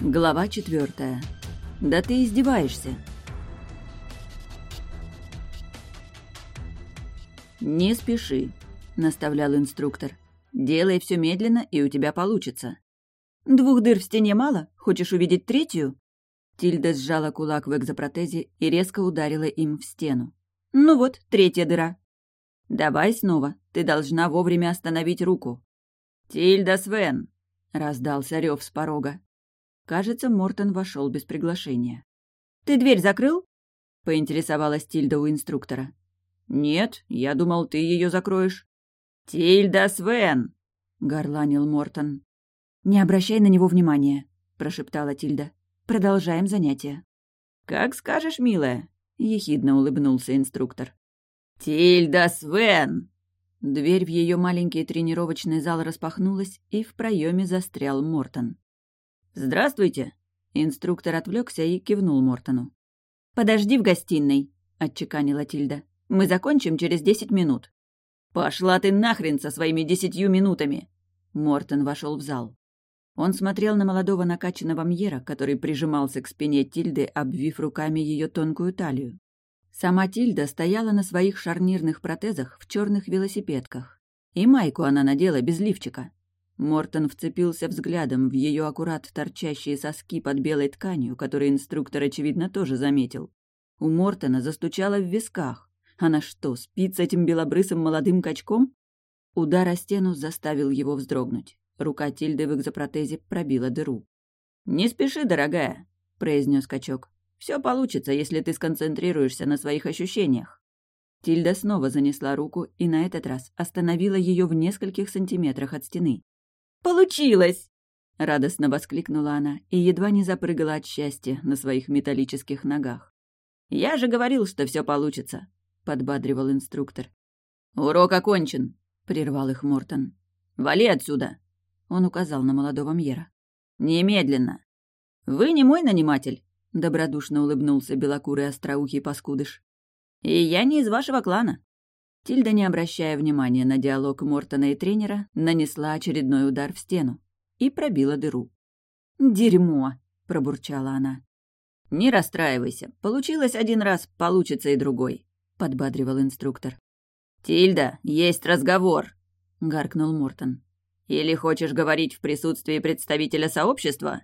Глава четвертая. Да ты издеваешься. «Не спеши», — наставлял инструктор. «Делай все медленно, и у тебя получится». «Двух дыр в стене мало? Хочешь увидеть третью?» Тильда сжала кулак в экзопротезе и резко ударила им в стену. «Ну вот, третья дыра». «Давай снова. Ты должна вовремя остановить руку». «Тильда Свен!» — раздался рев с порога. Кажется, Мортон вошел без приглашения. «Ты дверь закрыл?» — поинтересовалась Тильда у инструктора. «Нет, я думал, ты ее закроешь». «Тильда Свен!» — горланил Мортон. «Не обращай на него внимания», — прошептала Тильда. «Продолжаем занятие». «Как скажешь, милая», — ехидно улыбнулся инструктор. «Тильда Свен!» Дверь в ее маленький тренировочный зал распахнулась, и в проеме застрял Мортон. «Здравствуйте!» Инструктор отвлекся и кивнул Мортону. «Подожди в гостиной», — отчеканила Тильда. «Мы закончим через десять минут». «Пошла ты нахрен со своими десятью минутами!» Мортон вошел в зал. Он смотрел на молодого накачанного Мьера, который прижимался к спине Тильды, обвив руками ее тонкую талию. Сама Тильда стояла на своих шарнирных протезах в черных велосипедках. И майку она надела без лифчика. Мортон вцепился взглядом в ее аккурат торчащие соски под белой тканью, которые инструктор, очевидно, тоже заметил. У Мортона застучало в висках. Она что, спит с этим белобрысым молодым качком? Удар о стену заставил его вздрогнуть. Рука Тильды в экзопротезе пробила дыру. «Не спеши, дорогая», — произнес качок. «Все получится, если ты сконцентрируешься на своих ощущениях». Тильда снова занесла руку и на этот раз остановила ее в нескольких сантиметрах от стены. Получилось!» — радостно воскликнула она и едва не запрыгала от счастья на своих металлических ногах. «Я же говорил, что все получится», — подбадривал инструктор. «Урок окончен», — прервал их Мортон. «Вали отсюда!» — он указал на молодого Мьера. «Немедленно!» «Вы не мой наниматель», — добродушно улыбнулся белокурый остроухий паскудыш. «И я не из вашего клана. Тильда, не обращая внимания на диалог Мортона и тренера, нанесла очередной удар в стену и пробила дыру. «Дерьмо!» — пробурчала она. «Не расстраивайся. Получилось один раз, получится и другой», — подбадривал инструктор. «Тильда, есть разговор!» — гаркнул Мортон. «Или хочешь говорить в присутствии представителя сообщества?»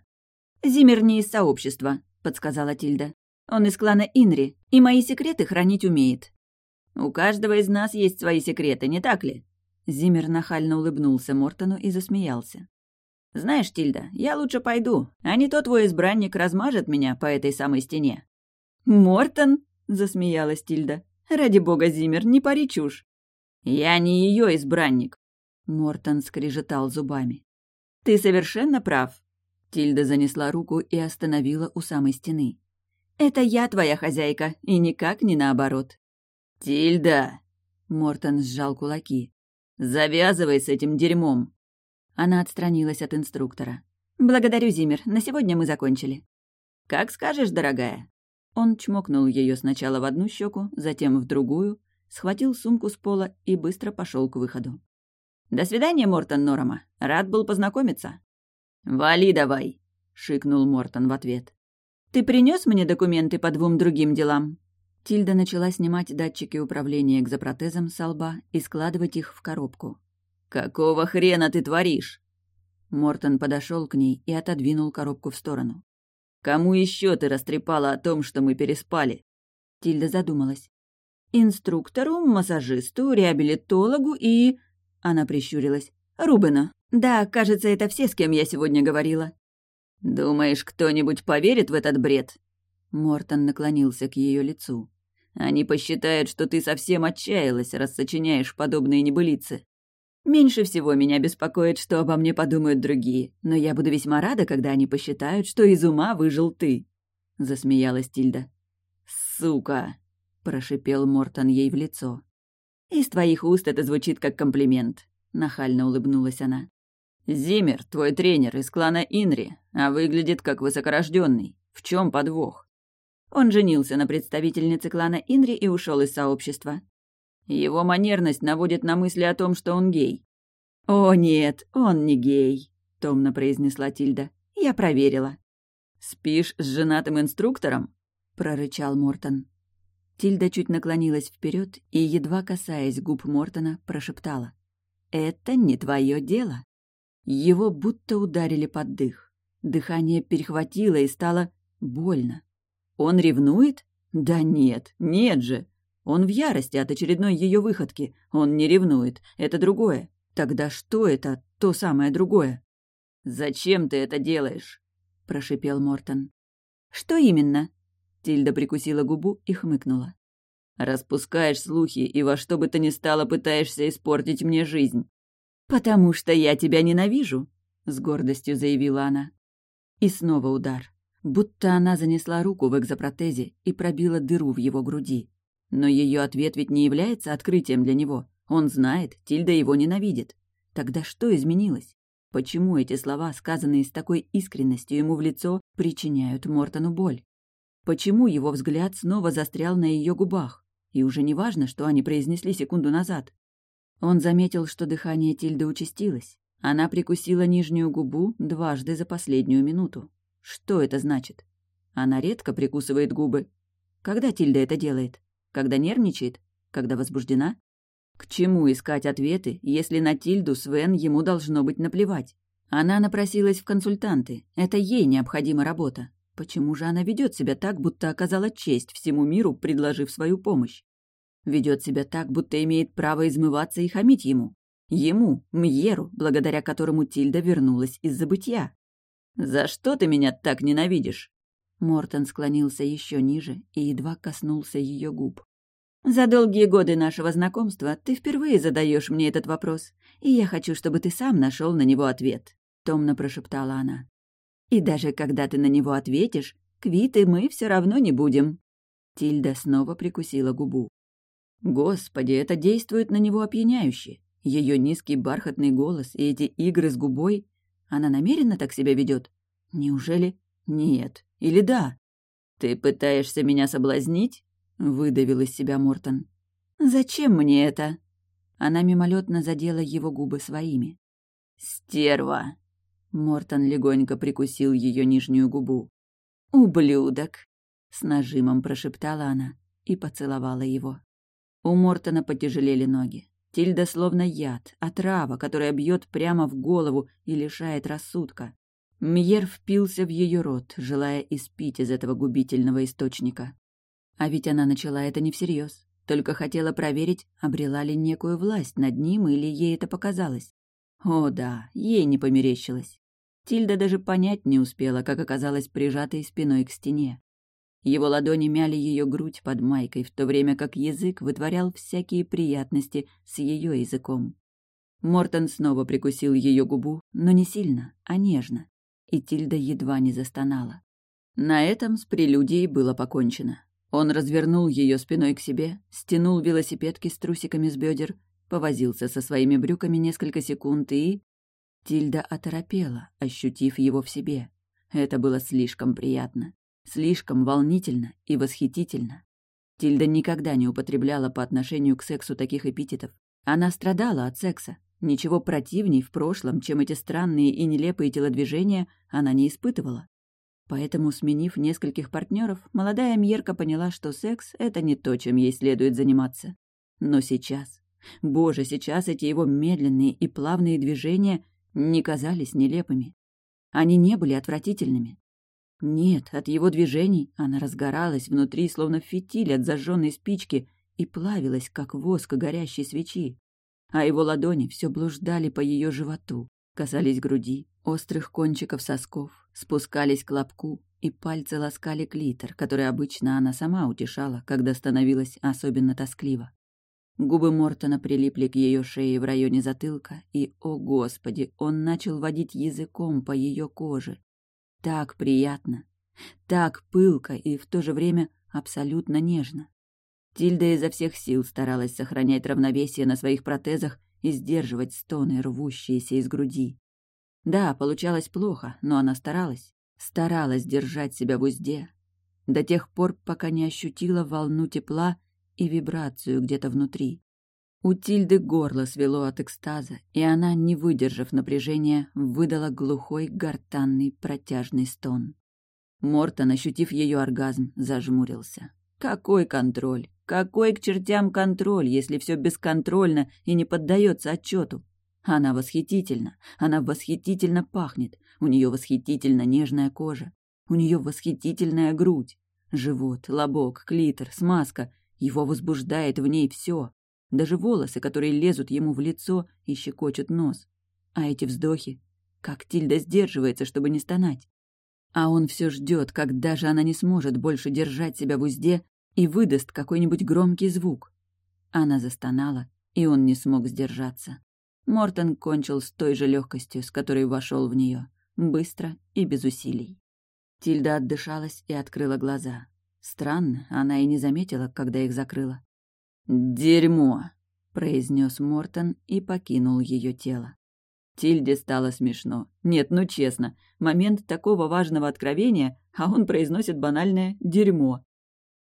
«Зимер не из сообщества», — подсказала Тильда. «Он из клана Инри, и мои секреты хранить умеет». У каждого из нас есть свои секреты, не так ли?» Зимер нахально улыбнулся Мортону и засмеялся. «Знаешь, Тильда, я лучше пойду, а не то твой избранник размажет меня по этой самой стене». «Мортон?» — засмеялась Тильда. «Ради бога, Зимер, не пари чушь». «Я не ее избранник», — Мортон скрежетал зубами. «Ты совершенно прав». Тильда занесла руку и остановила у самой стены. «Это я твоя хозяйка, и никак не наоборот». «Тильда!» — Мортон сжал кулаки. «Завязывай с этим дерьмом!» Она отстранилась от инструктора. «Благодарю, Зимер, на сегодня мы закончили». «Как скажешь, дорогая». Он чмокнул ее сначала в одну щеку, затем в другую, схватил сумку с пола и быстро пошел к выходу. «До свидания, Мортон Норама. Рад был познакомиться». «Вали давай!» — шикнул Мортон в ответ. «Ты принес мне документы по двум другим делам?» Тильда начала снимать датчики управления экзопротезом со лба и складывать их в коробку. «Какого хрена ты творишь?» Мортон подошел к ней и отодвинул коробку в сторону. «Кому еще ты растрепала о том, что мы переспали?» Тильда задумалась. «Инструктору, массажисту, реабилитологу и...» Она прищурилась. «Рубена. Да, кажется, это все, с кем я сегодня говорила». «Думаешь, кто-нибудь поверит в этот бред?» Мортон наклонился к ее лицу. Они посчитают, что ты совсем отчаялась, раз сочиняешь подобные небылицы. Меньше всего меня беспокоит, что обо мне подумают другие, но я буду весьма рада, когда они посчитают, что из ума выжил ты», — засмеялась Тильда. «Сука!» — прошипел Мортон ей в лицо. «Из твоих уст это звучит как комплимент», — нахально улыбнулась она. «Зимер, твой тренер из клана Инри, а выглядит как высокорожденный. В чем подвох?» Он женился на представительнице клана Инри и ушел из сообщества. Его манерность наводит на мысли о том, что он гей. «О, нет, он не гей», — томно произнесла Тильда. «Я проверила». «Спишь с женатым инструктором?» — прорычал Мортон. Тильда чуть наклонилась вперед и, едва касаясь губ Мортона, прошептала. «Это не твое дело». Его будто ударили под дых. Дыхание перехватило и стало больно. Он ревнует? Да нет, нет же. Он в ярости от очередной ее выходки. Он не ревнует. Это другое. Тогда что это, то самое другое? «Зачем ты это делаешь?» — прошипел Мортон. «Что именно?» Тильда прикусила губу и хмыкнула. «Распускаешь слухи и во что бы то ни стало пытаешься испортить мне жизнь». «Потому что я тебя ненавижу», — с гордостью заявила она. И снова удар. Будто она занесла руку в экзопротезе и пробила дыру в его груди. Но ее ответ ведь не является открытием для него. Он знает, Тильда его ненавидит. Тогда что изменилось? Почему эти слова, сказанные с такой искренностью ему в лицо, причиняют Мортону боль? Почему его взгляд снова застрял на ее губах? И уже не важно, что они произнесли секунду назад. Он заметил, что дыхание Тильды участилось. Она прикусила нижнюю губу дважды за последнюю минуту. Что это значит? Она редко прикусывает губы. Когда Тильда это делает? Когда нервничает? Когда возбуждена? К чему искать ответы, если на Тильду Свен ему должно быть наплевать? Она напросилась в консультанты. Это ей необходима работа. Почему же она ведет себя так, будто оказала честь всему миру, предложив свою помощь? Ведет себя так, будто имеет право измываться и хамить ему. Ему, Мьеру, благодаря которому Тильда вернулась из забытья. «За что ты меня так ненавидишь?» Мортон склонился еще ниже и едва коснулся ее губ. «За долгие годы нашего знакомства ты впервые задаешь мне этот вопрос, и я хочу, чтобы ты сам нашел на него ответ», — томно прошептала она. «И даже когда ты на него ответишь, квиты мы все равно не будем». Тильда снова прикусила губу. Господи, это действует на него опьяняюще. Ее низкий бархатный голос и эти игры с губой она намеренно так себя ведет? Неужели нет? Или да? Ты пытаешься меня соблазнить? выдавил из себя Мортон. Зачем мне это? Она мимолетно задела его губы своими. Стерва! Мортон легонько прикусил ее нижнюю губу. «Ублюдок!» — с нажимом прошептала она и поцеловала его. У Мортона потяжелели ноги. Тильда словно яд, отрава, которая бьет прямо в голову и лишает рассудка. Мьер впился в ее рот, желая испить из этого губительного источника. А ведь она начала это не всерьез, только хотела проверить, обрела ли некую власть над ним или ей это показалось. О да, ей не померещилось. Тильда даже понять не успела, как оказалась прижатой спиной к стене. Его ладони мяли ее грудь под майкой, в то время как язык вытворял всякие приятности с ее языком. Мортон снова прикусил ее губу, но не сильно, а нежно, и Тильда едва не застонала. На этом с прелюдией было покончено. Он развернул ее спиной к себе, стянул велосипедки с трусиками с бедер, повозился со своими брюками несколько секунд и... Тильда оторопела, ощутив его в себе. Это было слишком приятно. Слишком волнительно и восхитительно. Тильда никогда не употребляла по отношению к сексу таких эпитетов. Она страдала от секса. Ничего противней в прошлом, чем эти странные и нелепые телодвижения, она не испытывала. Поэтому, сменив нескольких партнеров, молодая Мьерка поняла, что секс — это не то, чем ей следует заниматься. Но сейчас... Боже, сейчас эти его медленные и плавные движения не казались нелепыми. Они не были отвратительными. Нет, от его движений она разгоралась внутри, словно фитиль от зажженной спички, и плавилась, как воск горящей свечи. А его ладони все блуждали по ее животу, касались груди, острых кончиков сосков, спускались к лобку, и пальцы ласкали клитор, который обычно она сама утешала, когда становилась особенно тоскливо. Губы Мортона прилипли к ее шее в районе затылка, и, о господи, он начал водить языком по ее коже, так приятно, так пылко и в то же время абсолютно нежно. Тильда изо всех сил старалась сохранять равновесие на своих протезах и сдерживать стоны, рвущиеся из груди. Да, получалось плохо, но она старалась. Старалась держать себя в узде. До тех пор, пока не ощутила волну тепла и вибрацию где-то внутри. У Тильды горло свело от экстаза, и она, не выдержав напряжения, выдала глухой гортанный протяжный стон. Мортон, ощутив ее оргазм, зажмурился. Какой контроль? Какой к чертям контроль, если все бесконтрольно и не поддается отчету? Она восхитительна, она восхитительно пахнет, у нее восхитительно нежная кожа, у нее восхитительная грудь, живот, лобок, клитор, смазка. Его возбуждает в ней все, даже волосы, которые лезут ему в лицо и щекочут нос. А эти вздохи, как Тильда сдерживается, чтобы не стонать. А он все ждет, когда же она не сможет больше держать себя в узде и выдаст какой-нибудь громкий звук. Она застонала, и он не смог сдержаться. Мортон кончил с той же легкостью, с которой вошел в нее, быстро и без усилий. Тильда отдышалась и открыла глаза. Странно, она и не заметила, когда их закрыла. «Дерьмо!» — произнес Мортон и покинул ее тело. Тильде стало смешно. Нет, ну честно, момент такого важного откровения, а он произносит банальное «дерьмо».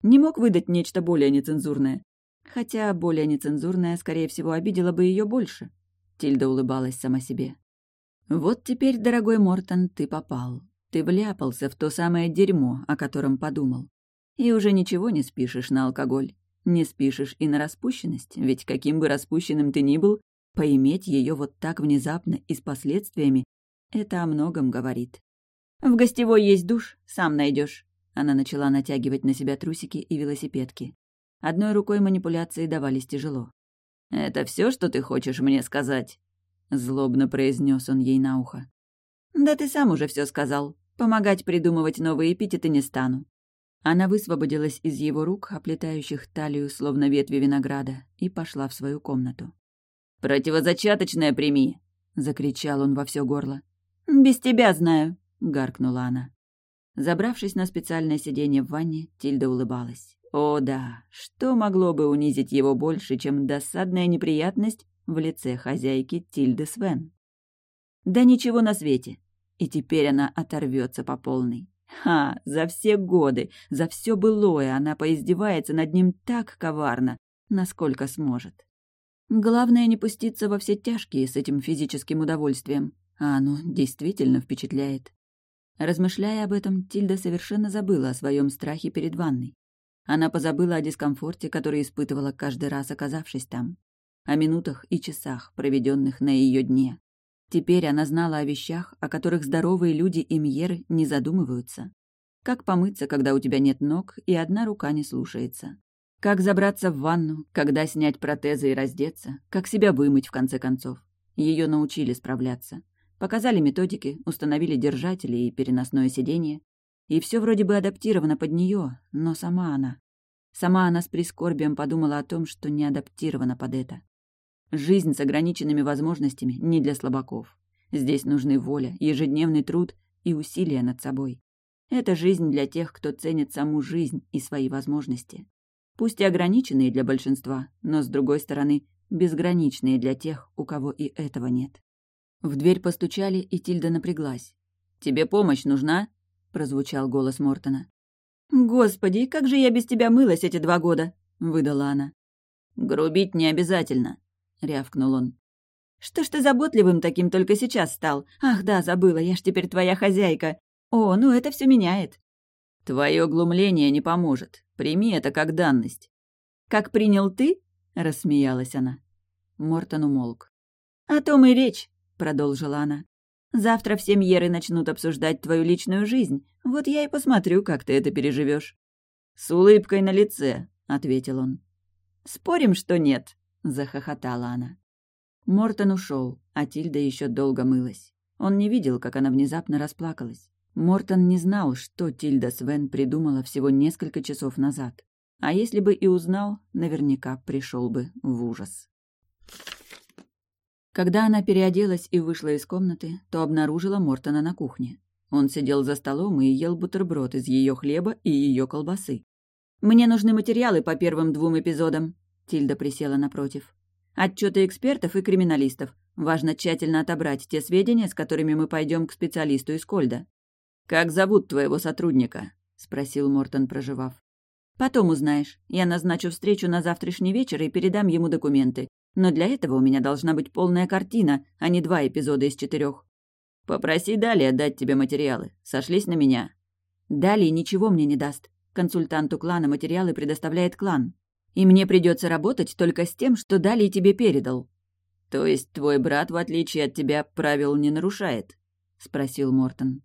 Не мог выдать нечто более нецензурное. Хотя более нецензурное, скорее всего, обидело бы ее больше. Тильда улыбалась сама себе. «Вот теперь, дорогой Мортон, ты попал. Ты вляпался в то самое дерьмо, о котором подумал. И уже ничего не спишешь на алкоголь. Не спишешь и на распущенность, ведь каким бы распущенным ты ни был, Поиметь ее вот так внезапно и с последствиями — это о многом говорит. «В гостевой есть душ, сам найдешь. Она начала натягивать на себя трусики и велосипедки. Одной рукой манипуляции давались тяжело. «Это все, что ты хочешь мне сказать?» Злобно произнес он ей на ухо. «Да ты сам уже все сказал. Помогать придумывать новые эпитеты не стану». Она высвободилась из его рук, оплетающих талию, словно ветви винограда, и пошла в свою комнату. «Противозачаточное прими!» — закричал он во все горло. «Без тебя знаю!» — гаркнула она. Забравшись на специальное сиденье в ванне, Тильда улыбалась. О да, что могло бы унизить его больше, чем досадная неприятность в лице хозяйки Тильды Свен? Да ничего на свете. И теперь она оторвется по полной. Ха, за все годы, за все былое она поиздевается над ним так коварно, насколько сможет. Главное не пуститься во все тяжкие с этим физическим удовольствием, а оно действительно впечатляет. Размышляя об этом, Тильда совершенно забыла о своем страхе перед ванной. Она позабыла о дискомфорте, который испытывала каждый раз, оказавшись там, о минутах и часах, проведенных на ее дне. Теперь она знала о вещах, о которых здоровые люди и Мьеры не задумываются. Как помыться, когда у тебя нет ног и одна рука не слушается? Как забраться в ванну, когда снять протезы и раздеться, как себя вымыть, в конце концов. Ее научили справляться. Показали методики, установили держатели и переносное сиденье. И все вроде бы адаптировано под нее, но сама она. Сама она с прискорбием подумала о том, что не адаптирована под это. Жизнь с ограниченными возможностями не для слабаков. Здесь нужны воля, ежедневный труд и усилия над собой. Это жизнь для тех, кто ценит саму жизнь и свои возможности пусть и ограниченные для большинства, но, с другой стороны, безграничные для тех, у кого и этого нет. В дверь постучали, и Тильда напряглась. «Тебе помощь нужна?» — прозвучал голос Мортона. «Господи, как же я без тебя мылась эти два года!» — выдала она. «Грубить не обязательно», — рявкнул он. «Что ж ты заботливым таким только сейчас стал? Ах да, забыла, я ж теперь твоя хозяйка. О, ну это все меняет». «Твое глумление не поможет. Прими это как данность». «Как принял ты?» — рассмеялась она. Мортон умолк. «О том и речь», — продолжила она. «Завтра все Мьеры начнут обсуждать твою личную жизнь. Вот я и посмотрю, как ты это переживешь. «С улыбкой на лице», — ответил он. «Спорим, что нет», — захохотала она. Мортон ушел, а Тильда еще долго мылась. Он не видел, как она внезапно расплакалась. Мортон не знал, что Тильда Свен придумала всего несколько часов назад. А если бы и узнал, наверняка пришел бы в ужас. Когда она переоделась и вышла из комнаты, то обнаружила Мортона на кухне. Он сидел за столом и ел бутерброд из ее хлеба и ее колбасы. «Мне нужны материалы по первым двум эпизодам», — Тильда присела напротив. «Отчеты экспертов и криминалистов. Важно тщательно отобрать те сведения, с которыми мы пойдем к специалисту из Кольда. «Как зовут твоего сотрудника?» — спросил Мортон, проживав. «Потом узнаешь. Я назначу встречу на завтрашний вечер и передам ему документы. Но для этого у меня должна быть полная картина, а не два эпизода из четырех. Попроси далее дать тебе материалы. Сошлись на меня». Далее ничего мне не даст. Консультанту клана материалы предоставляет клан. И мне придется работать только с тем, что Далее тебе передал». «То есть твой брат, в отличие от тебя, правил не нарушает?» — спросил Мортон.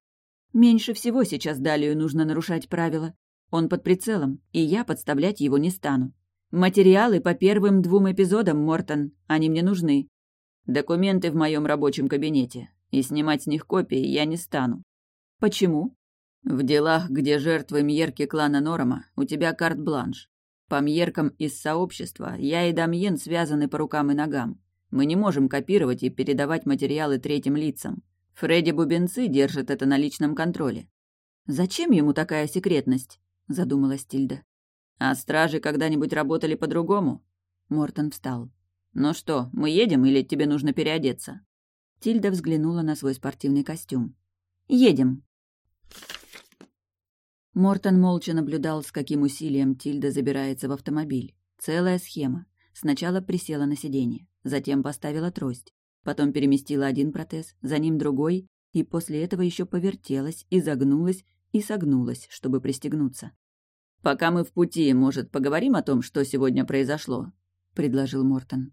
«Меньше всего сейчас Далию нужно нарушать правила. Он под прицелом, и я подставлять его не стану. Материалы по первым двум эпизодам, Мортон, они мне нужны. Документы в моем рабочем кабинете, и снимать с них копии я не стану. Почему? В делах, где жертвы Мьерки клана Норома, у тебя карт-бланш. По Мьеркам из сообщества я и Дамьен связаны по рукам и ногам. Мы не можем копировать и передавать материалы третьим лицам. Фредди Бубенцы держит это на личном контроле. «Зачем ему такая секретность?» — задумалась Тильда. «А стражи когда-нибудь работали по-другому?» Мортон встал. «Ну что, мы едем или тебе нужно переодеться?» Тильда взглянула на свой спортивный костюм. «Едем». Мортон молча наблюдал, с каким усилием Тильда забирается в автомобиль. Целая схема. Сначала присела на сиденье, затем поставила трость, потом переместила один протез, за ним другой, и после этого еще повертелась, изогнулась и согнулась, чтобы пристегнуться. «Пока мы в пути, может, поговорим о том, что сегодня произошло?» — предложил Мортон.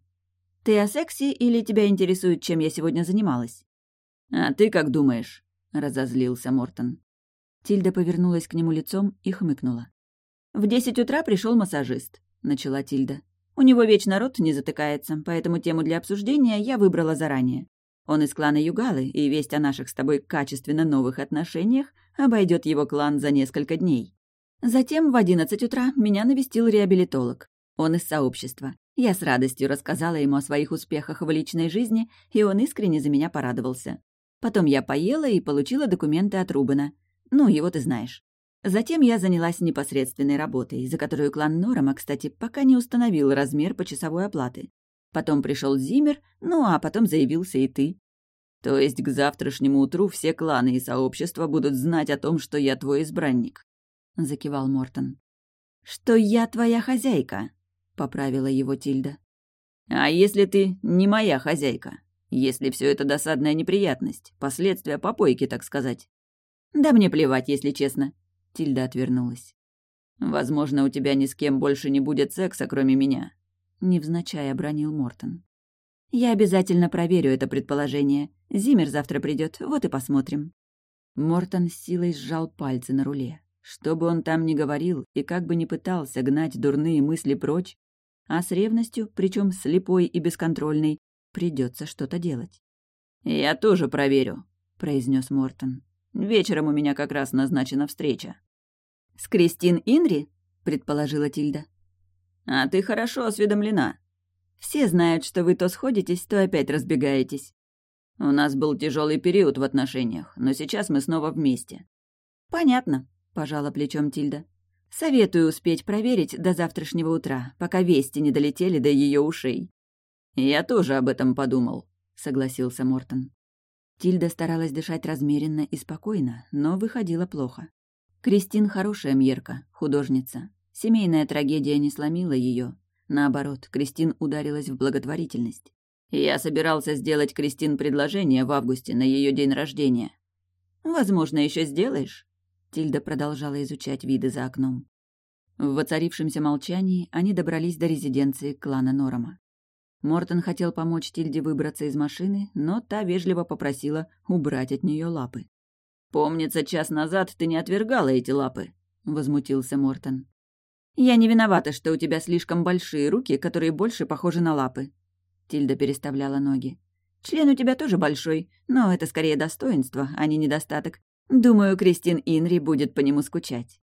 «Ты о сексе или тебя интересует, чем я сегодня занималась?» «А ты как думаешь?» — разозлился Мортон. Тильда повернулась к нему лицом и хмыкнула. «В десять утра пришел массажист», — начала Тильда. «У него вечно рот не затыкается, поэтому тему для обсуждения я выбрала заранее. Он из клана Югалы, и весть о наших с тобой качественно новых отношениях обойдет его клан за несколько дней. Затем в одиннадцать утра меня навестил реабилитолог. Он из сообщества. Я с радостью рассказала ему о своих успехах в личной жизни, и он искренне за меня порадовался. Потом я поела и получила документы от Рубена. Ну, его ты знаешь. Затем я занялась непосредственной работой, за которую клан Норама, кстати, пока не установил размер почасовой оплаты. Потом пришел Зимер, ну а потом заявился и ты. То есть к завтрашнему утру все кланы и сообщества будут знать о том, что я твой избранник», — закивал Мортон. «Что я твоя хозяйка», — поправила его Тильда. «А если ты не моя хозяйка? Если все это досадная неприятность, последствия попойки, так сказать?» «Да мне плевать, если честно», — Тильда отвернулась. «Возможно, у тебя ни с кем больше не будет секса, кроме меня», — невзначай обронил Мортон. «Я обязательно проверю это предположение. Зимер завтра придет, вот и посмотрим». Мортон с силой сжал пальцы на руле. Что бы он там ни говорил и как бы ни пытался гнать дурные мысли прочь, а с ревностью, причем слепой и бесконтрольной, придется что-то делать. «Я тоже проверю», — произнес Мортон. «Вечером у меня как раз назначена встреча». «С Кристин Инри?» — предположила Тильда. «А ты хорошо осведомлена. Все знают, что вы то сходитесь, то опять разбегаетесь. У нас был тяжелый период в отношениях, но сейчас мы снова вместе». «Понятно», — пожала плечом Тильда. «Советую успеть проверить до завтрашнего утра, пока вести не долетели до ее ушей». «Я тоже об этом подумал», — согласился Мортон. Тильда старалась дышать размеренно и спокойно, но выходило плохо. Кристин хорошая Мьерка, художница. Семейная трагедия не сломила ее. Наоборот, Кристин ударилась в благотворительность. Я собирался сделать Кристин предложение в августе на ее день рождения. «Возможно, еще сделаешь?» Тильда продолжала изучать виды за окном. В воцарившемся молчании они добрались до резиденции клана Норома. Мортон хотел помочь Тильде выбраться из машины, но та вежливо попросила убрать от нее лапы. «Помнится, час назад ты не отвергала эти лапы», — возмутился Мортон. «Я не виновата, что у тебя слишком большие руки, которые больше похожи на лапы». Тильда переставляла ноги. «Член у тебя тоже большой, но это скорее достоинство, а не недостаток. Думаю, Кристин Инри будет по нему скучать.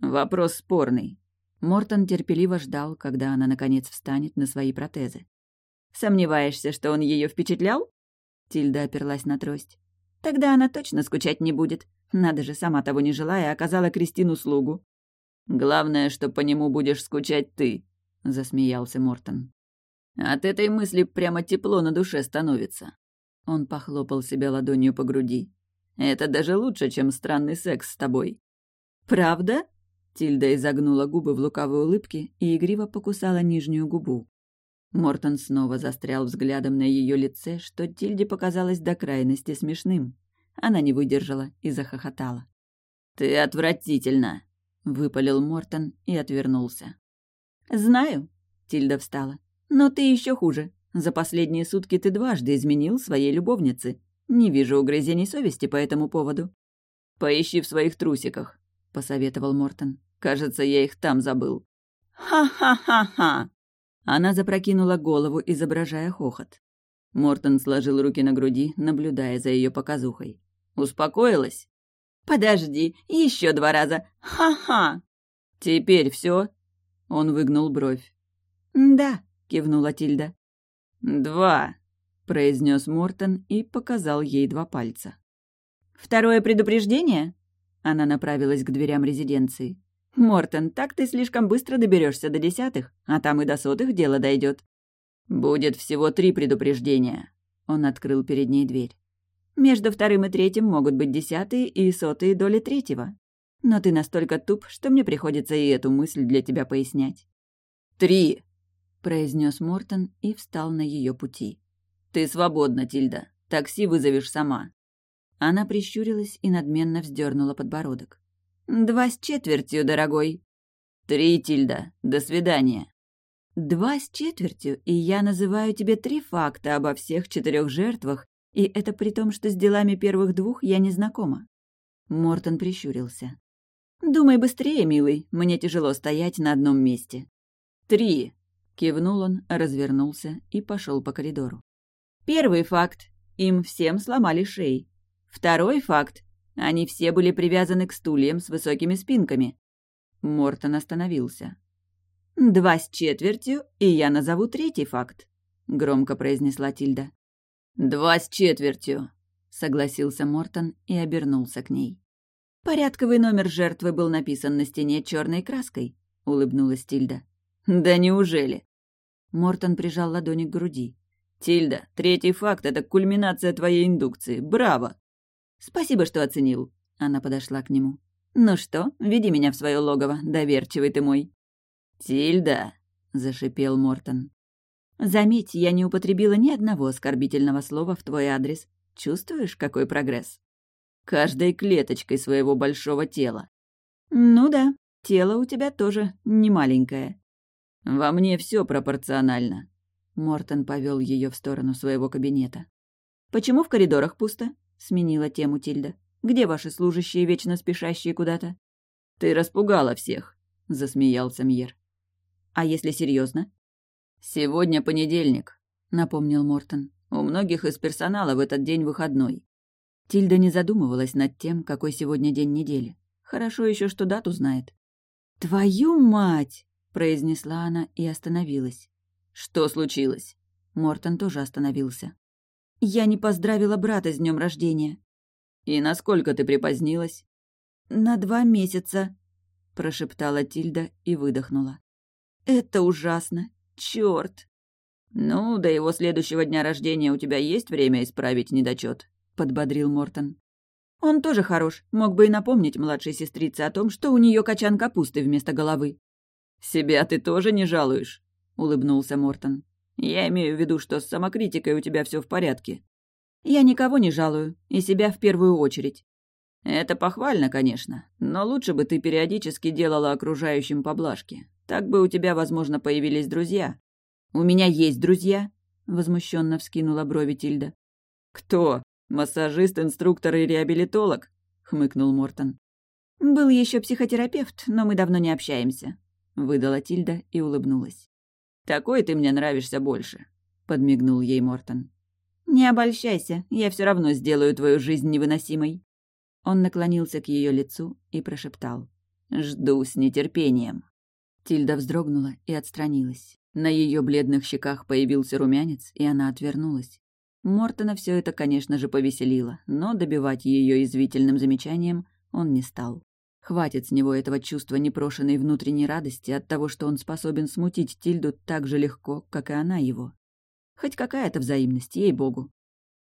Вопрос спорный. Мортон терпеливо ждал, когда она наконец встанет на свои протезы. Сомневаешься, что он ее впечатлял? Тильда оперлась на трость. Тогда она точно скучать не будет. Надо же, сама того не желая, оказала Кристину услугу. Главное, что по нему будешь скучать ты, засмеялся Мортон. От этой мысли прямо тепло на душе становится. Он похлопал себя ладонью по груди. Это даже лучше, чем странный секс с тобой». «Правда?» Тильда изогнула губы в лукавой улыбке и игриво покусала нижнюю губу. Мортон снова застрял взглядом на ее лице, что Тильде показалось до крайности смешным. Она не выдержала и захохотала. «Ты отвратительно!» — выпалил Мортон и отвернулся. «Знаю», — Тильда встала. «Но ты еще хуже. За последние сутки ты дважды изменил своей любовнице. Не вижу угрызений совести по этому поводу». «Поищи в своих трусиках», — посоветовал Мортон. «Кажется, я их там забыл». «Ха-ха-ха-ха!» Она запрокинула голову, изображая хохот. Мортон сложил руки на груди, наблюдая за ее показухой. «Успокоилась?» «Подожди, еще два раза! Ха-ха!» «Теперь все? Он выгнул бровь. «Да», — кивнула Тильда. «Два», — произнес Мортон и показал ей два пальца. «Второе предупреждение?» Она направилась к дверям резиденции. «Мортон, так ты слишком быстро доберешься до десятых, а там и до сотых дело дойдет. «Будет всего три предупреждения», — он открыл перед ней дверь. «Между вторым и третьим могут быть десятые и сотые доли третьего. Но ты настолько туп, что мне приходится и эту мысль для тебя пояснять». «Три!» — произнес Мортон и встал на ее пути. «Ты свободна, Тильда. Такси вызовешь сама». Она прищурилась и надменно вздернула подбородок. «Два с четвертью, дорогой». «Три, Тильда. До свидания». «Два с четвертью, и я называю тебе три факта обо всех четырех жертвах, и это при том, что с делами первых двух я не знакома». Мортон прищурился. «Думай быстрее, милый, мне тяжело стоять на одном месте». «Три!» — кивнул он, развернулся и пошел по коридору. «Первый факт. Им всем сломали шеи. Второй факт. Они все были привязаны к стульям с высокими спинками». Мортон остановился. «Два с четвертью, и я назову третий факт», — громко произнесла Тильда. «Два с четвертью», — согласился Мортон и обернулся к ней. «Порядковый номер жертвы был написан на стене черной краской», — улыбнулась Тильда. «Да неужели?» Мортон прижал ладони к груди. «Тильда, третий факт — это кульминация твоей индукции. Браво!» «Спасибо, что оценил». Она подошла к нему. «Ну что, веди меня в свое логово, доверчивый ты мой». «Тильда!» — зашипел Мортон. «Заметь, я не употребила ни одного оскорбительного слова в твой адрес. Чувствуешь, какой прогресс?» каждой клеточкой своего большого тела. Ну да, тело у тебя тоже не маленькое. Во мне все пропорционально. Мортон повел ее в сторону своего кабинета. Почему в коридорах пусто? Сменила тему Тильда. Где ваши служащие, вечно спешащие куда-то? Ты распугала всех, засмеялся Мьер. А если серьезно? Сегодня понедельник, напомнил Мортон. У многих из персонала в этот день выходной. Тильда не задумывалась над тем, какой сегодня день недели. Хорошо еще, что дату знает. «Твою мать!» — произнесла она и остановилась. «Что случилось?» Мортон тоже остановился. «Я не поздравила брата с днем рождения». «И насколько ты припозднилась?» «На два месяца», — прошептала Тильда и выдохнула. «Это ужасно. Черт!» «Ну, до его следующего дня рождения у тебя есть время исправить недочет. — подбодрил Мортон. «Он тоже хорош, мог бы и напомнить младшей сестрице о том, что у нее качан капусты вместо головы». «Себя ты тоже не жалуешь?» — улыбнулся Мортон. «Я имею в виду, что с самокритикой у тебя все в порядке». «Я никого не жалую, и себя в первую очередь». «Это похвально, конечно, но лучше бы ты периодически делала окружающим поблажки. Так бы у тебя, возможно, появились друзья». «У меня есть друзья», — возмущенно вскинула брови Тильда. «Кто?» «Массажист, инструктор и реабилитолог», — хмыкнул Мортон. «Был еще психотерапевт, но мы давно не общаемся», — выдала Тильда и улыбнулась. «Такой ты мне нравишься больше», — подмигнул ей Мортон. «Не обольщайся, я все равно сделаю твою жизнь невыносимой». Он наклонился к ее лицу и прошептал. «Жду с нетерпением». Тильда вздрогнула и отстранилась. На ее бледных щеках появился румянец, и она отвернулась. Мортона все это, конечно же, повеселило, но добивать ее извительным замечанием он не стал. Хватит с него этого чувства непрошенной внутренней радости от того, что он способен смутить Тильду так же легко, как и она его. Хоть какая-то взаимность, ей-богу.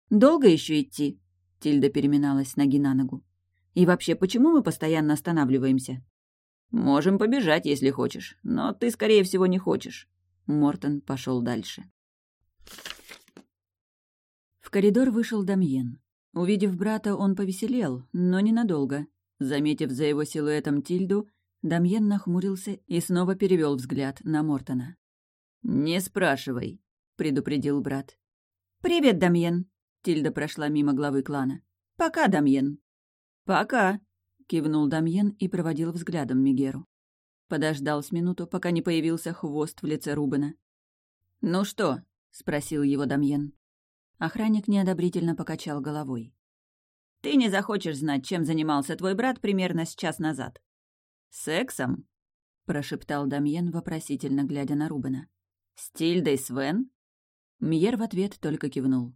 «Долго еще идти?» Тильда переминалась с ноги на ногу. «И вообще, почему мы постоянно останавливаемся?» «Можем побежать, если хочешь, но ты, скорее всего, не хочешь». Мортон пошел дальше. В коридор вышел Дамьен. Увидев брата, он повеселел, но ненадолго. Заметив за его силуэтом Тильду, Дамьен нахмурился и снова перевел взгляд на Мортона. «Не спрашивай», — предупредил брат. «Привет, Дамьен», — Тильда прошла мимо главы клана. «Пока, Дамьен». «Пока», — кивнул Дамьен и проводил взглядом Мигеру. Подождал с минуту, пока не появился хвост в лице Рубена. «Ну что?» — спросил его Дамьен. Охранник неодобрительно покачал головой. «Ты не захочешь знать, чем занимался твой брат примерно с час назад». «Сексом?» — прошептал Дамьен, вопросительно глядя на Рубена. «С Тильдой Свен?» Мьер в ответ только кивнул.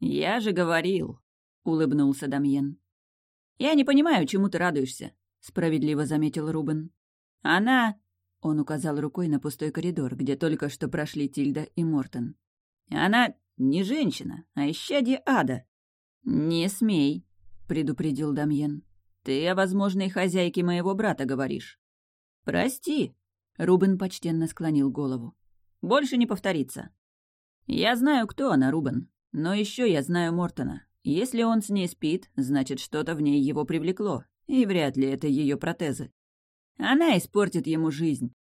«Я же говорил», — улыбнулся Дамьен. «Я не понимаю, чему ты радуешься», — справедливо заметил Рубен. «Она...» — он указал рукой на пустой коридор, где только что прошли Тильда и Мортон. «Она не женщина, а исчадие ада». «Не смей», — предупредил Дамьен. «Ты о возможной хозяйке моего брата говоришь». «Прости», — Рубен почтенно склонил голову. «Больше не повторится». «Я знаю, кто она, Рубен. Но еще я знаю Мортона. Если он с ней спит, значит, что-то в ней его привлекло. И вряд ли это ее протезы. Она испортит ему жизнь.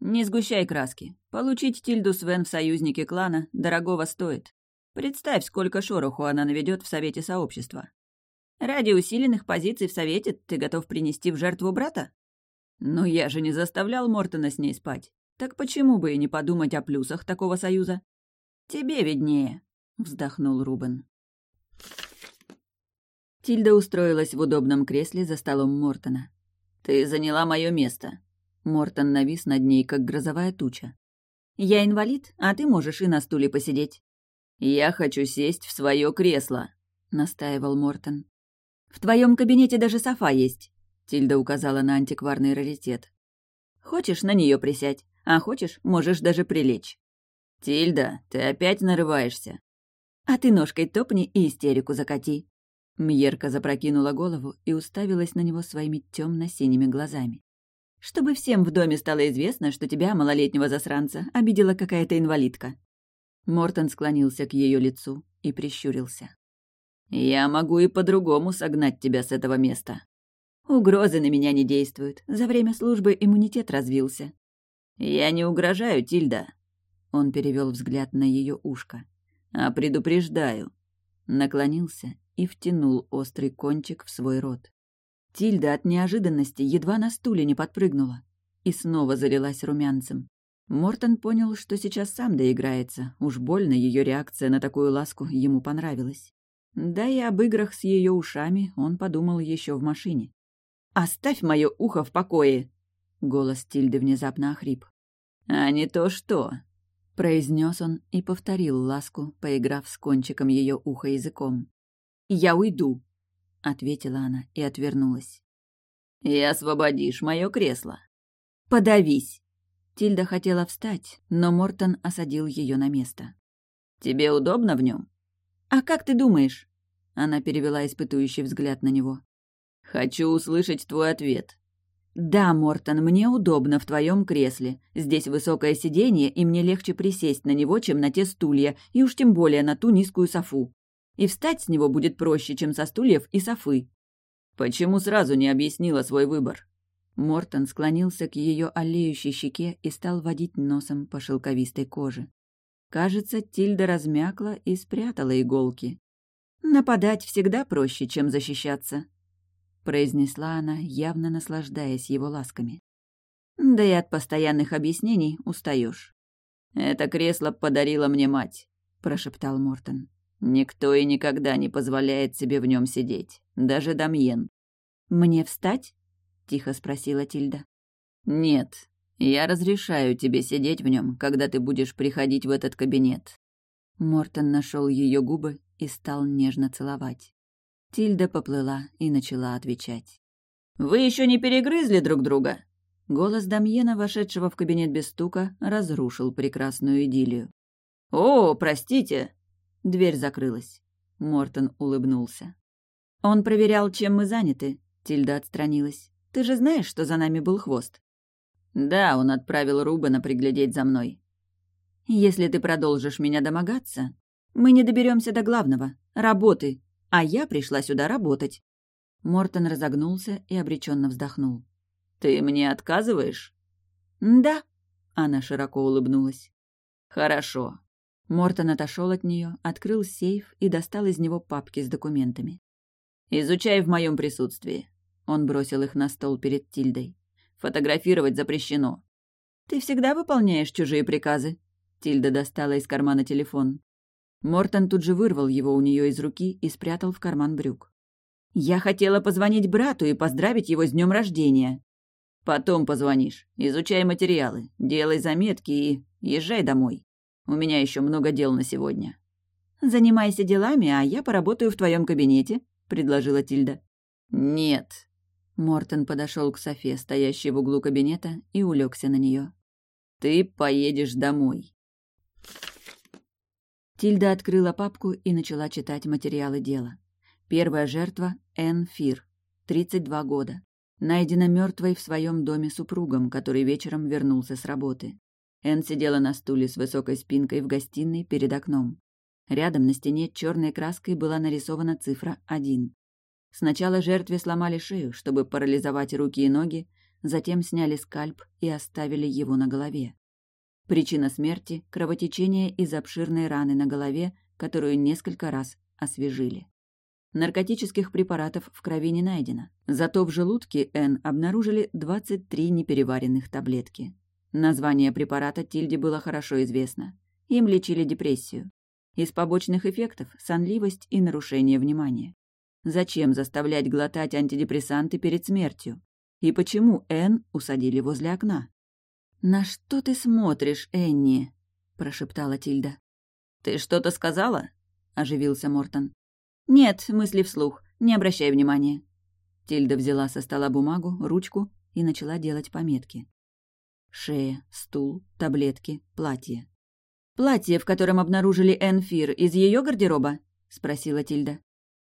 Не сгущай краски. Получить Тильду Свен в союзнике клана дорогого стоит. Представь, сколько шороху она наведет в Совете Сообщества. Ради усиленных позиций в Совете ты готов принести в жертву брата? Но я же не заставлял Мортона с ней спать. Так почему бы и не подумать о плюсах такого союза? «Тебе виднее», — вздохнул Рубен. Тильда устроилась в удобном кресле за столом Мортона. «Ты заняла мое место». Мортон навис над ней, как грозовая туча. «Я инвалид, а ты можешь и на стуле посидеть». «Я хочу сесть в свое кресло», — настаивал Мортон. «В твоем кабинете даже софа есть», — Тильда указала на антикварный раритет. «Хочешь, на нее присядь, а хочешь, можешь даже прилечь». «Тильда, ты опять нарываешься». «А ты ножкой топни и истерику закати». Мьерка запрокинула голову и уставилась на него своими темно-синими глазами. «Чтобы всем в доме стало известно, что тебя, малолетнего засранца, обидела какая-то инвалидка». Мортон склонился к ее лицу и прищурился. «Я могу и по-другому согнать тебя с этого места». «Угрозы на меня не действуют. За время службы иммунитет развился». «Я не угрожаю, Тильда. Он перевел взгляд на ее ушко. «А предупреждаю». Наклонился и втянул острый кончик в свой рот. Тильда от неожиданности едва на стуле не подпрыгнула и снова залилась румянцем. Мортон понял, что сейчас сам доиграется, уж больно ее реакция на такую ласку ему понравилась. Да и об играх с ее ушами он подумал еще в машине. «Оставь мое ухо в покое!» Голос Тильды внезапно охрип. «А не то что!» произнес он и повторил ласку, поиграв с кончиком ее уха языком. «Я уйду», — ответила она и отвернулась. «И освободишь мое кресло». «Подавись!» Тильда хотела встать, но Мортон осадил ее на место. «Тебе удобно в нем?» «А как ты думаешь?» Она перевела испытующий взгляд на него. «Хочу услышать твой ответ», «Да, Мортон, мне удобно в твоем кресле. Здесь высокое сиденье, и мне легче присесть на него, чем на те стулья, и уж тем более на ту низкую софу. И встать с него будет проще, чем со стульев и софы». «Почему сразу не объяснила свой выбор?» Мортон склонился к ее олеющей щеке и стал водить носом по шелковистой коже. Кажется, Тильда размякла и спрятала иголки. «Нападать всегда проще, чем защищаться», произнесла она, явно наслаждаясь его ласками. Да и от постоянных объяснений устаешь. Это кресло подарила мне мать, прошептал Мортон. Никто и никогда не позволяет себе в нем сидеть, даже Дамьен. Мне встать? тихо спросила Тильда. Нет, я разрешаю тебе сидеть в нем, когда ты будешь приходить в этот кабинет. Мортон нашел ее губы и стал нежно целовать. Тильда поплыла и начала отвечать. «Вы еще не перегрызли друг друга?» Голос Дамьена, вошедшего в кабинет без стука, разрушил прекрасную идиллию. «О, простите!» Дверь закрылась. Мортон улыбнулся. «Он проверял, чем мы заняты», — Тильда отстранилась. «Ты же знаешь, что за нами был хвост?» «Да, он отправил Рубана приглядеть за мной». «Если ты продолжишь меня домогаться, мы не доберемся до главного — работы, а я пришла сюда работать». Мортон разогнулся и обреченно вздохнул. «Ты мне отказываешь?» «Да», — она широко улыбнулась. «Хорошо». Мортон отошел от нее, открыл сейф и достал из него папки с документами. «Изучай в моем присутствии». Он бросил их на стол перед Тильдой. «Фотографировать запрещено». «Ты всегда выполняешь чужие приказы?» Тильда достала из кармана телефон. Мортон тут же вырвал его у нее из руки и спрятал в карман брюк. «Я хотела позвонить брату и поздравить его с днем рождения». «Потом позвонишь. Изучай материалы, делай заметки и езжай домой. У меня еще много дел на сегодня». «Занимайся делами, а я поработаю в твоем кабинете», — предложила Тильда. «Нет». Мортон подошел к Софе, стоящей в углу кабинета, и улегся на нее. «Ты поедешь домой». Тильда открыла папку и начала читать материалы дела. Первая жертва — Энн Фир, 32 года. Найдена мертвой в своем доме супругом, который вечером вернулся с работы. Энн сидела на стуле с высокой спинкой в гостиной перед окном. Рядом на стене черной краской была нарисована цифра 1. Сначала жертве сломали шею, чтобы парализовать руки и ноги, затем сняли скальп и оставили его на голове. Причина смерти – кровотечение из обширной раны на голове, которую несколько раз освежили. Наркотических препаратов в крови не найдено. Зато в желудке Н обнаружили 23 непереваренных таблетки. Название препарата Тильде было хорошо известно. Им лечили депрессию. Из побочных эффектов – сонливость и нарушение внимания. Зачем заставлять глотать антидепрессанты перед смертью? И почему Н усадили возле окна? «На что ты смотришь, Энни?» – прошептала Тильда. «Ты что-то сказала?» – оживился Мортон. «Нет, мысли вслух. Не обращай внимания». Тильда взяла со стола бумагу, ручку и начала делать пометки. Шея, стул, таблетки, платье. «Платье, в котором обнаружили Энфир, из ее гардероба?» — спросила Тильда.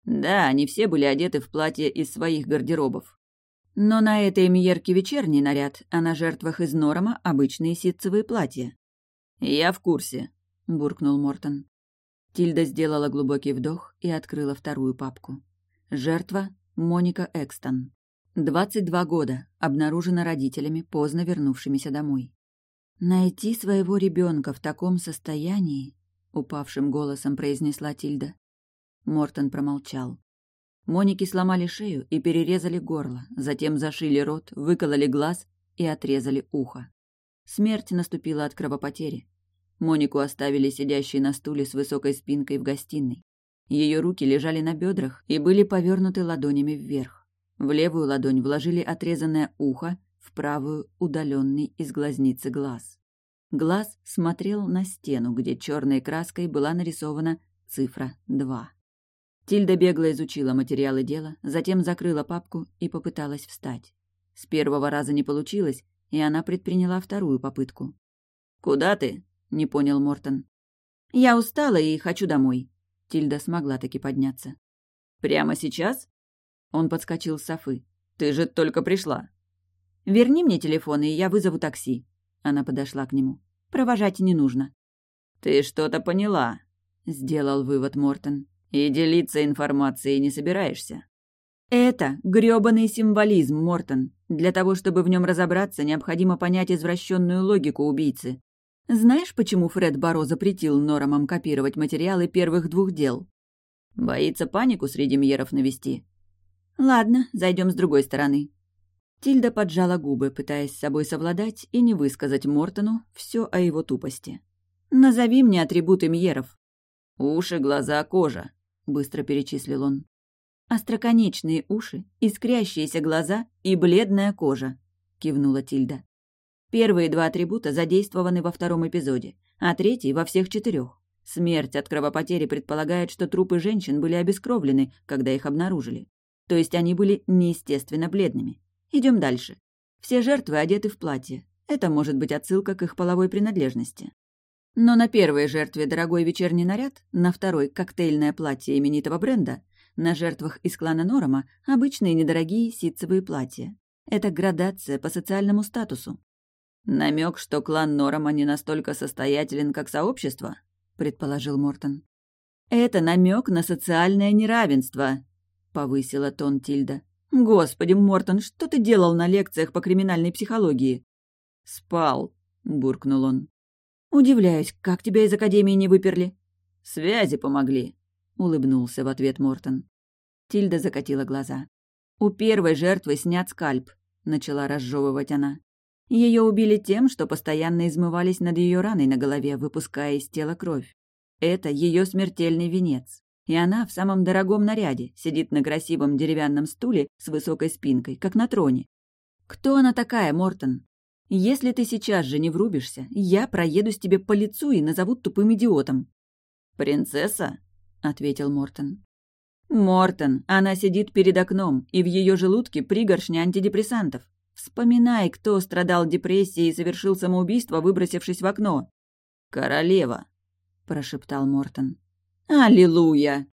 «Да, они все были одеты в платье из своих гардеробов. Но на этой Мьерке вечерний наряд, а на жертвах из Норома обычные ситцевые платья. «Я в курсе», — буркнул Мортон. Тильда сделала глубокий вдох и открыла вторую папку. Жертва — Моника Экстон. 22 года, обнаружена родителями, поздно вернувшимися домой. «Найти своего ребенка в таком состоянии», — упавшим голосом произнесла Тильда. Мортон промолчал. Монике сломали шею и перерезали горло, затем зашили рот, выкололи глаз и отрезали ухо. Смерть наступила от кровопотери. Монику оставили сидящей на стуле с высокой спинкой в гостиной. Ее руки лежали на бедрах и были повернуты ладонями вверх. В левую ладонь вложили отрезанное ухо, в правую — удаленный из глазницы глаз. Глаз смотрел на стену, где черной краской была нарисована цифра 2. Тильда бегло изучила материалы дела, затем закрыла папку и попыталась встать. С первого раза не получилось, и она предприняла вторую попытку. «Куда ты?» — не понял Мортон. «Я устала и хочу домой». Тильда смогла таки подняться. «Прямо сейчас?» Он подскочил с Софы. «Ты же только пришла». «Верни мне телефон, и я вызову такси». Она подошла к нему. «Провожать не нужно». «Ты что-то поняла», — сделал вывод Мортон. И делиться информацией не собираешься. Это грёбаный символизм, Мортон. Для того, чтобы в нем разобраться, необходимо понять извращенную логику убийцы. Знаешь, почему Фред Баро запретил Норамам копировать материалы первых двух дел? Боится панику среди мьеров навести. Ладно, зайдем с другой стороны. Тильда поджала губы, пытаясь с собой совладать и не высказать Мортону все о его тупости. «Назови мне атрибуты Мьеров». «Уши, глаза, кожа», — быстро перечислил он. «Остроконечные уши, искрящиеся глаза и бледная кожа», — кивнула Тильда. Первые два атрибута задействованы во втором эпизоде, а третий — во всех четырех. Смерть от кровопотери предполагает, что трупы женщин были обескровлены, когда их обнаружили. То есть они были неестественно бледными. Идем дальше. Все жертвы одеты в платье. Это может быть отсылка к их половой принадлежности. Но на первой жертве дорогой вечерний наряд, на второй — коктейльное платье именитого бренда, на жертвах из клана Норома — обычные недорогие ситцевые платья. Это градация по социальному статусу. Намек, что клан Норома не настолько состоятелен, как сообщество, предположил Мортон. Это намек на социальное неравенство. повысила тон Тильда. «Господи, Мортон, что ты делал на лекциях по криминальной психологии?» «Спал», — буркнул он. «Удивляюсь, как тебя из академии не выперли?» «Связи помогли», — улыбнулся в ответ Мортон. Тильда закатила глаза. «У первой жертвы снят скальп», — начала разжевывать она. Ее убили тем, что постоянно измывались над ее раной на голове, выпуская из тела кровь. Это ее смертельный венец. И она в самом дорогом наряде сидит на красивом деревянном стуле с высокой спинкой, как на троне. Кто она такая, Мортон? Если ты сейчас же не врубишься, я проедусь тебе по лицу и назову тупым идиотом. «Принцесса?» — ответил Мортон. «Мортон, она сидит перед окном, и в ее желудке пригоршня антидепрессантов. Вспоминай, кто страдал депрессией и совершил самоубийство, выбросившись в окно». «Королева», — прошептал Мортон. «Аллилуйя!»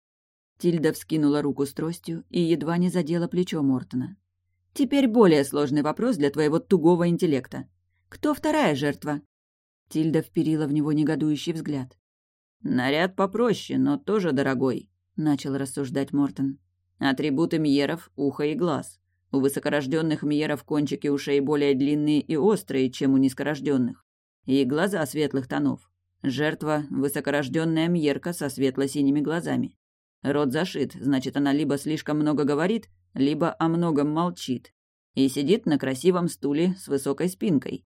Тильда вскинула руку с тростью и едва не задела плечо Мортона. «Теперь более сложный вопрос для твоего тугого интеллекта. Кто вторая жертва?» Тильда вперила в него негодующий взгляд. «Наряд попроще, но тоже дорогой», — начал рассуждать Мортон. «Атрибуты мьеров — ухо и глаз. У высокорожденных мьеров кончики ушей более длинные и острые, чем у низкорожденных. И глаза светлых тонов. Жертва — высокорожденная мьерка со светло-синими глазами. Рот зашит, значит, она либо слишком много говорит, либо о многом молчит. И сидит на красивом стуле с высокой спинкой.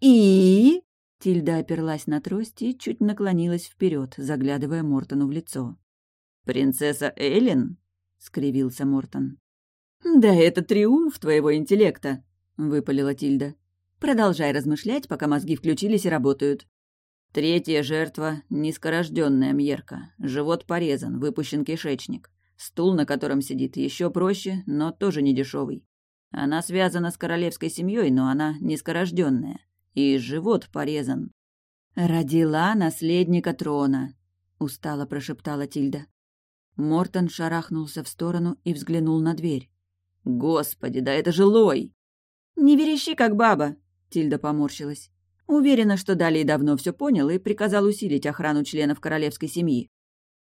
«И?» Тильда оперлась на трость и чуть наклонилась вперед, заглядывая Мортону в лицо. «Принцесса Эйлин?» — скривился Мортон. «Да это триумф твоего интеллекта», — выпалила Тильда. «Продолжай размышлять, пока мозги включились и работают». Третья жертва — низкорожденная Мьерка. Живот порезан, выпущен кишечник. Стул, на котором сидит, еще проще, но тоже не дешевый. Она связана с королевской семьей, но она низкорожденная. И живот порезан. «Родила наследника трона», — устало прошептала Тильда. Мортон шарахнулся в сторону и взглянул на дверь. «Господи, да это же Лой!» «Не верещи, как баба!» — Тильда поморщилась. Уверена, что Далее давно все понял и приказал усилить охрану членов королевской семьи.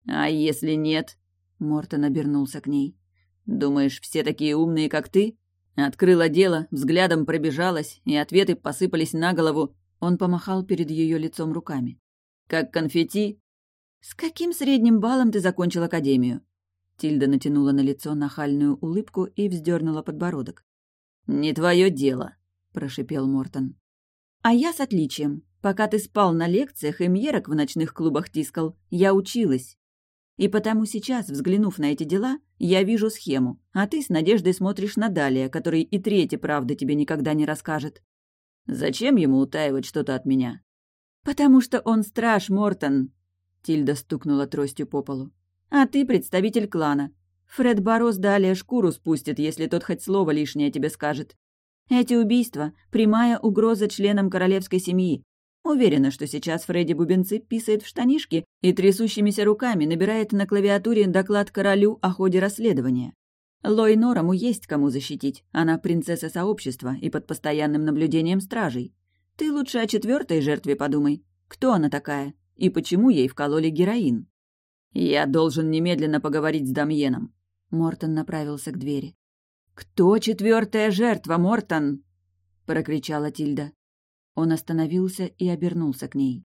«А если нет?» — Мортон обернулся к ней. «Думаешь, все такие умные, как ты?» Открыла дело, взглядом пробежалась, и ответы посыпались на голову. Он помахал перед ее лицом руками. «Как конфетти?» «С каким средним баллом ты закончил академию?» Тильда натянула на лицо нахальную улыбку и вздернула подбородок. «Не твое дело», — прошипел Мортон. А я с отличием. Пока ты спал на лекциях и мьерок в ночных клубах тискал, я училась. И потому сейчас, взглянув на эти дела, я вижу схему, а ты с надеждой смотришь на Далия, который и третья правда тебе никогда не расскажет. Зачем ему утаивать что-то от меня? Потому что он страж, Мортон. Тильда стукнула тростью по полу. А ты представитель клана. Фред Борос Далия шкуру спустит, если тот хоть слово лишнее тебе скажет. Эти убийства – прямая угроза членам королевской семьи. Уверена, что сейчас Фредди Бубенцы писает в штанишки и трясущимися руками набирает на клавиатуре доклад королю о ходе расследования. Лой Норому есть кому защитить. Она принцесса сообщества и под постоянным наблюдением стражей. Ты лучше о четвертой жертве подумай. Кто она такая? И почему ей вкололи героин? Я должен немедленно поговорить с Дамьеном. Мортон направился к двери. «Кто четвертая жертва, Мортон?» — прокричала Тильда. Он остановился и обернулся к ней.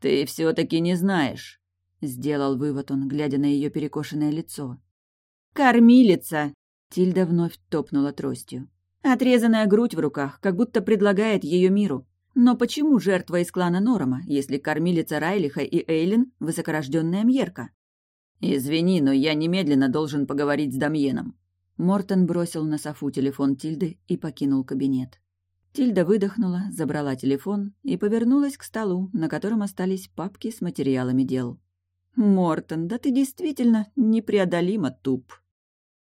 «Ты все-таки не знаешь», — сделал вывод он, глядя на ее перекошенное лицо. «Кормилица!» — Тильда вновь топнула тростью. Отрезанная грудь в руках, как будто предлагает ее миру. Но почему жертва из клана Норома, если кормилица Райлиха и Эйлин — высокорожденная Мьерка? «Извини, но я немедленно должен поговорить с Дамьеном», Мортон бросил на софу телефон Тильды и покинул кабинет. Тильда выдохнула, забрала телефон и повернулась к столу, на котором остались папки с материалами дел. «Мортон, да ты действительно непреодолимо туп!»